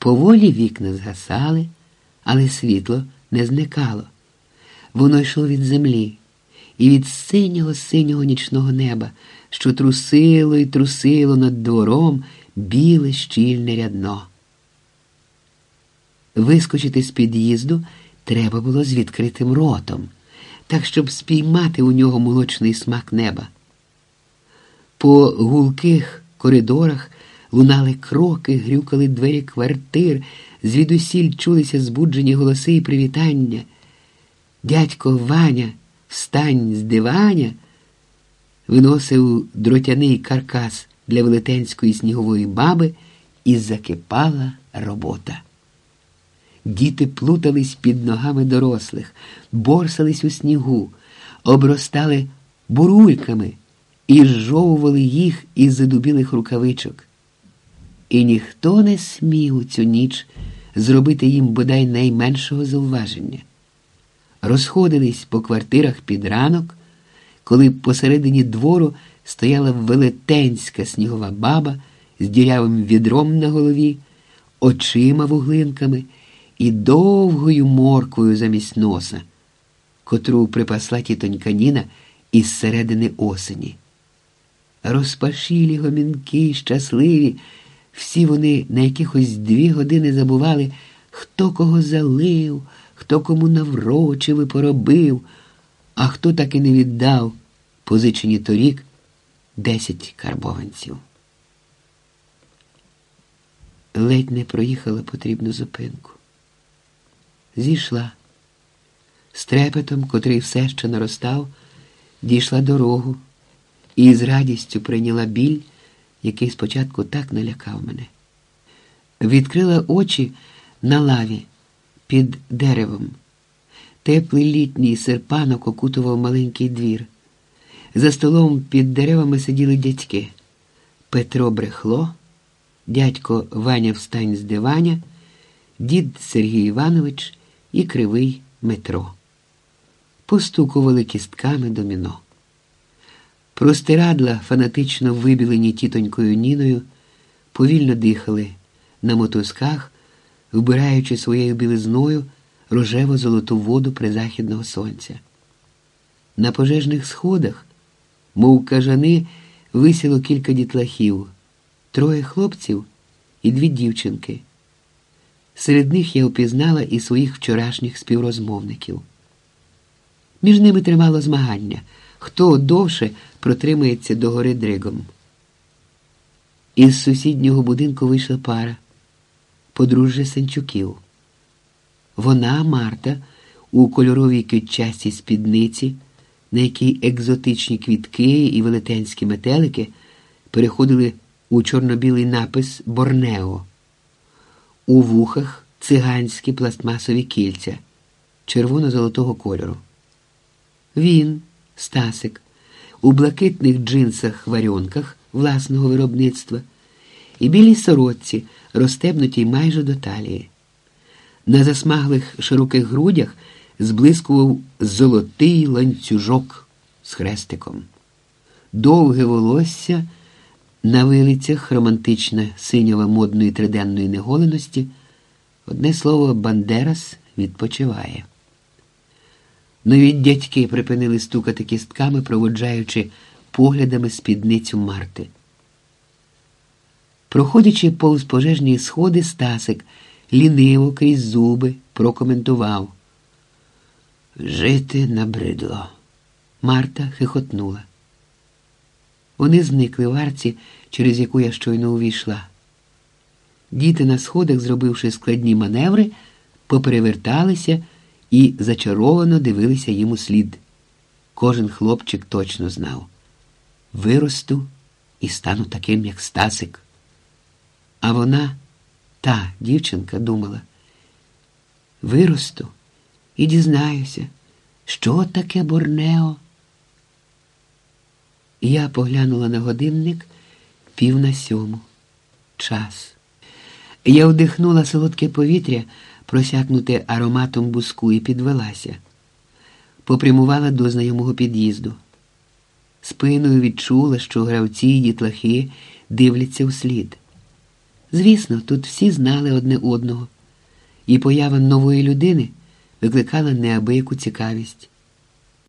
Поволі вікна згасали, але світло не зникало. Воно йшло від землі і від синього синього нічного неба, що трусило і трусило над двором біле щільне рядно. Вискочити з під'їзду треба було з відкритим ротом, так щоб спіймати у нього молочний смак неба. По гулких коридорах лунали кроки, грюкали двері квартир, звідусіль чулися збуджені голоси і привітання. Дядько Ваня, встань з диваня, виносив дротяний каркас для велетенської снігової баби і закипала робота. Діти плутались під ногами дорослих, борсались у снігу, обростали бурульками і жовували їх із задубілих рукавичок. І ніхто не смів у цю ніч зробити їм бодай найменшого зауваження. Розходились по квартирах під ранок, коли посередині двору стояла велетенська снігова баба з дірявим відром на голові, очима вуглинками і довгою морквою замість носа, котру припасла тітонька Ніна із середини осені. Розпашілі гомінки, щасливі, всі вони на якихось дві години забували, хто кого залив, хто кому наврочив і поробив, а хто так і не віддав, позичені торік десять карбованців. Ледь не проїхала потрібну зупинку. Зійшла. З трепетом, котрий все ще наростав, дійшла дорогу і з радістю прийняла біль, який спочатку так налякав мене. Відкрила очі на лаві під деревом. Теплий літній серпанок окутував маленький двір. За столом під деревами сиділи дядьки Петро Брехло, дядько Ваня Встань з диваня, дід Сергій Іванович і кривий метро. Постукували кістками доміно. Простирадла, фанатично вибілені тітонькою Ніною, повільно дихали на мотузках, вбираючи своєю білизною рожево золоту воду призахідного сонця. На пожежних сходах, мов кажани, висіло кілька дітлахів, троє хлопців і дві дівчинки. Серед них я опізнала і своїх вчорашніх співрозмовників. Між ними тримало змагання, хто довше протримається до гори дригом. Із сусіднього будинку вийшла пара подружжя Сенчуків. Вона, Марта, у кольоровій кютчастій спідниці, на якій екзотичні квітки і велетенські метелики переходили у чорно-білий напис Борнео, у вухах циганські пластмасові кільця червоно-золотого кольору. Він, Стасик, у блакитних джинсах варіонках власного виробництва і білій сорочці, розстебнутій майже до талії. На засмаглих широких грудях зблискував золотий ланцюжок з хрестиком. Довге волосся на вилицях романтична синьова модної триденної неголеності. Одне слово, Бандерас відпочиває. Навіть дядьки припинили стукати кістками, проводжаючи поглядами спідницю Марти. Проходячи повз пожежні сходи, Стасик ліниво крізь зуби прокоментував. Жити набридло. Марта хихотнула. Вони зникли в арці, через яку я щойно увійшла. Діти на сходах, зробивши складні маневри, попереверталися і зачаровано дивилися їм у слід. Кожен хлопчик точно знав виросту і стану таким, як Стасик. А вона, та дівчинка, думала, виросту і дізнаюся, що таке Борнео. Я поглянула на годинник пів на сьому. Час. Я вдихнула солодке повітря, просякнуте ароматом буску, і підвелася, попрямувала до знайомого під'їзду. Спиною відчула, що гравці й дітлахи дивляться вслід. Звісно, тут всі знали одне одного, і поява нової людини викликала неабияку цікавість.